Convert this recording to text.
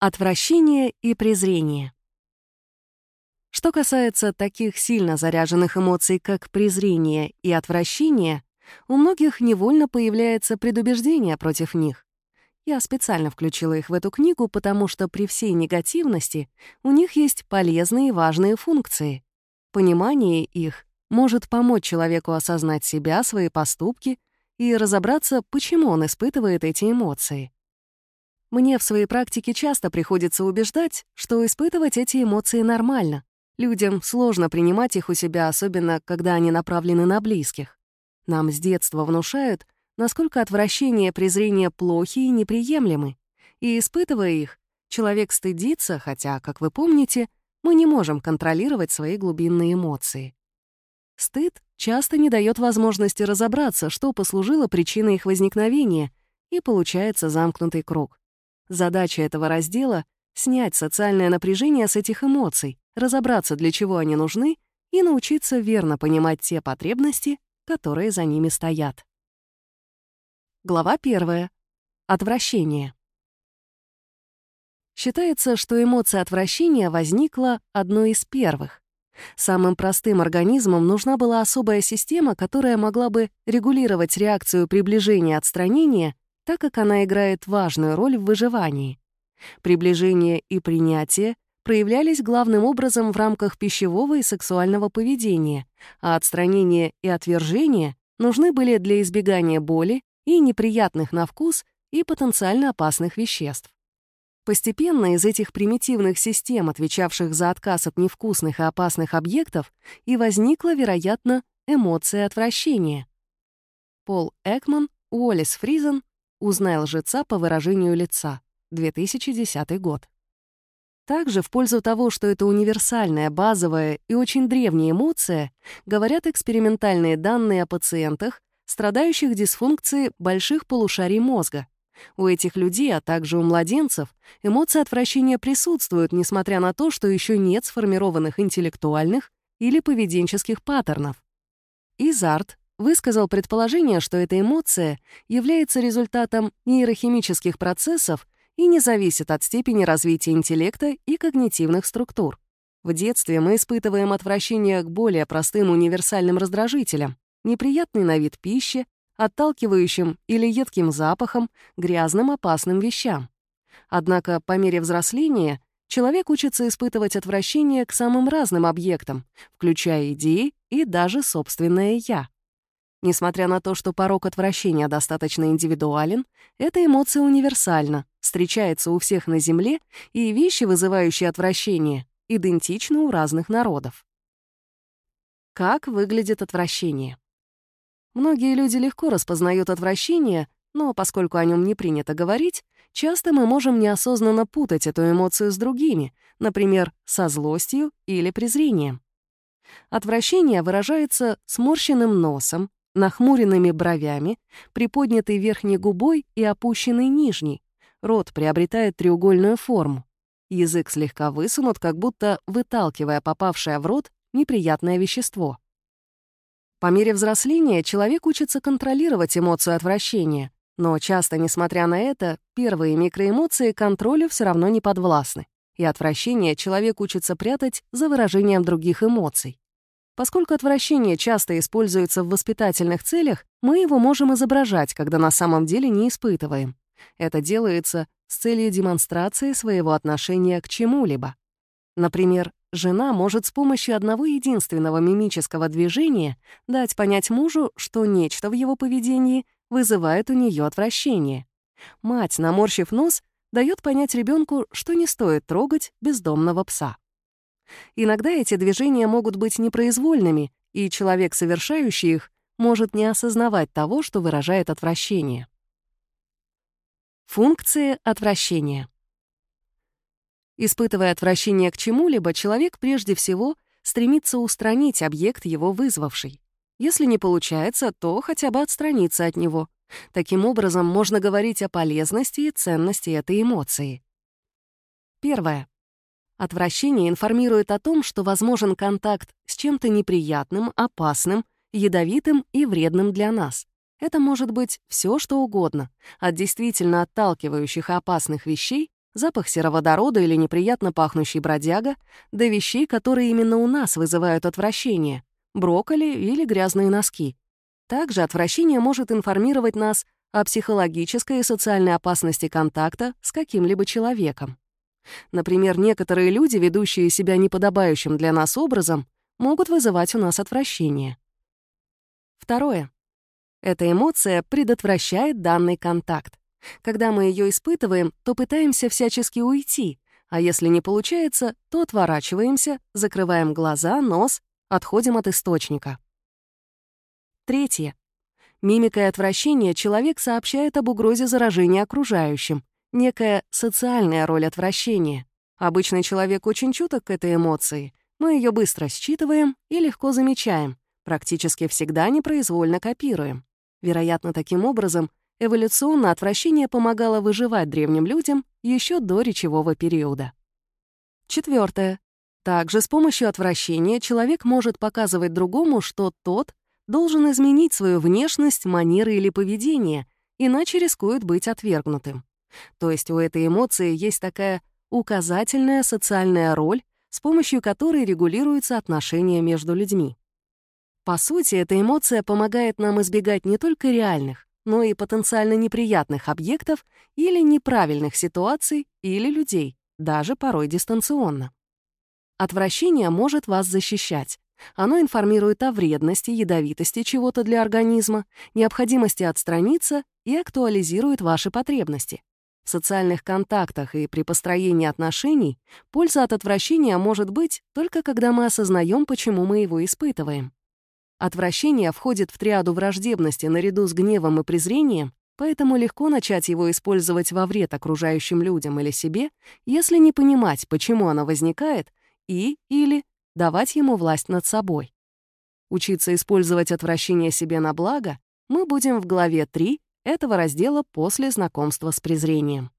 Отвращение и презрение. Что касается таких сильно заряженных эмоций, как презрение и отвращение, у многих невольно появляется предубеждение против них. Я специально включила их в эту книгу, потому что при всей негативности у них есть полезные и важные функции. Понимание их может помочь человеку осознать себя, свои поступки и разобраться, почему он испытывает эти эмоции. Мне в своей практике часто приходится убеждать, что испытывать эти эмоции нормально. Людям сложно принимать их у себя, особенно когда они направлены на близких. Нам с детства внушают, насколько отвращение и презрение плохи и неприемлемы. И испытывая их, человек стыдится, хотя, как вы помните, мы не можем контролировать свои глубинные эмоции. Стыд часто не дает возможности разобраться, что послужило причиной их возникновения, и получается замкнутый круг. Задача этого раздела — снять социальное напряжение с этих эмоций, разобраться, для чего они нужны, и научиться верно понимать те потребности, которые за ними стоят. Глава первая. Отвращение. Считается, что эмоция отвращения возникла одной из первых. Самым простым организмам нужна была особая система, которая могла бы регулировать реакцию приближения-отстранения так как она играет важную роль в выживании. Приближение и принятие проявлялись главным образом в рамках пищевого и сексуального поведения, а отстранение и отвержение нужны были для избегания боли и неприятных на вкус и потенциально опасных веществ. Постепенно из этих примитивных систем, отвечавших за отказ от невкусных и опасных объектов, и возникла, вероятно, эмоция отвращения. Пол Экман, Уоллес Фризен Узнай лжеца по выражению лица. 2010 год. Также в пользу того, что это универсальная, базовая и очень древняя эмоция, говорят экспериментальные данные о пациентах, страдающих дисфункцией больших полушарий мозга. У этих людей, а также у младенцев, эмоции отвращения присутствуют, несмотря на то, что еще нет сформированных интеллектуальных или поведенческих паттернов. Изарт высказал предположение, что эта эмоция является результатом нейрохимических процессов и не зависит от степени развития интеллекта и когнитивных структур. В детстве мы испытываем отвращение к более простым универсальным раздражителям, неприятный на вид пищи, отталкивающим или едким запахом, грязным опасным вещам. Однако по мере взросления человек учится испытывать отвращение к самым разным объектам, включая идеи и даже собственное «я». Несмотря на то, что порог отвращения достаточно индивидуален, эта эмоция универсальна, встречается у всех на Земле, и вещи, вызывающие отвращение, идентичны у разных народов. Как выглядит отвращение? Многие люди легко распознают отвращение, но поскольку о нем не принято говорить, часто мы можем неосознанно путать эту эмоцию с другими, например, со злостью или презрением. Отвращение выражается сморщенным носом, нахмуренными бровями, приподнятой верхней губой и опущенной нижней. Рот приобретает треугольную форму. Язык слегка высунут, как будто выталкивая попавшее в рот неприятное вещество. По мере взросления человек учится контролировать эмоцию отвращения, но часто, несмотря на это, первые микроэмоции контролю все равно не подвластны, и отвращение человек учится прятать за выражением других эмоций. Поскольку отвращение часто используется в воспитательных целях, мы его можем изображать, когда на самом деле не испытываем. Это делается с целью демонстрации своего отношения к чему-либо. Например, жена может с помощью одного единственного мимического движения дать понять мужу, что нечто в его поведении вызывает у нее отвращение. Мать, наморщив нос, дает понять ребенку, что не стоит трогать бездомного пса. Иногда эти движения могут быть непроизвольными, и человек, совершающий их, может не осознавать того, что выражает отвращение. Функции отвращения. Испытывая отвращение к чему-либо, человек прежде всего стремится устранить объект, его вызвавший. Если не получается, то хотя бы отстраниться от него. Таким образом, можно говорить о полезности и ценности этой эмоции. Первое. Отвращение информирует о том, что возможен контакт с чем-то неприятным, опасным, ядовитым и вредным для нас. Это может быть все, что угодно, от действительно отталкивающих и опасных вещей запах сероводорода или неприятно пахнущий бродяга, до вещей, которые именно у нас вызывают отвращение, брокколи или грязные носки. Также отвращение может информировать нас о психологической и социальной опасности контакта с каким-либо человеком. Например, некоторые люди, ведущие себя неподобающим для нас образом, могут вызывать у нас отвращение. Второе. Эта эмоция предотвращает данный контакт. Когда мы ее испытываем, то пытаемся всячески уйти, а если не получается, то отворачиваемся, закрываем глаза, нос, отходим от источника. Третье. Мимикой отвращения человек сообщает об угрозе заражения окружающим, некая социальная роль отвращения. Обычный человек очень чуток к этой эмоции. Мы ее быстро считываем и легко замечаем, практически всегда непроизвольно копируем. Вероятно, таким образом эволюционно отвращение помогало выживать древним людям еще до речевого периода. Четвертое. Также с помощью отвращения человек может показывать другому, что тот должен изменить свою внешность, манеры или поведение, иначе рискует быть отвергнутым. То есть у этой эмоции есть такая указательная социальная роль, с помощью которой регулируются отношения между людьми. По сути, эта эмоция помогает нам избегать не только реальных, но и потенциально неприятных объектов или неправильных ситуаций или людей, даже порой дистанционно. Отвращение может вас защищать. Оно информирует о вредности, ядовитости чего-то для организма, необходимости отстраниться и актуализирует ваши потребности. Социальных контактах и при построении отношений польза от отвращения может быть только когда мы осознаем, почему мы его испытываем. Отвращение входит в триаду враждебности наряду с гневом и презрением, поэтому легко начать его использовать во вред окружающим людям или себе, если не понимать, почему оно возникает, и или давать ему власть над собой. Учиться использовать отвращение себе на благо мы будем в главе 3 этого раздела после знакомства с презрением.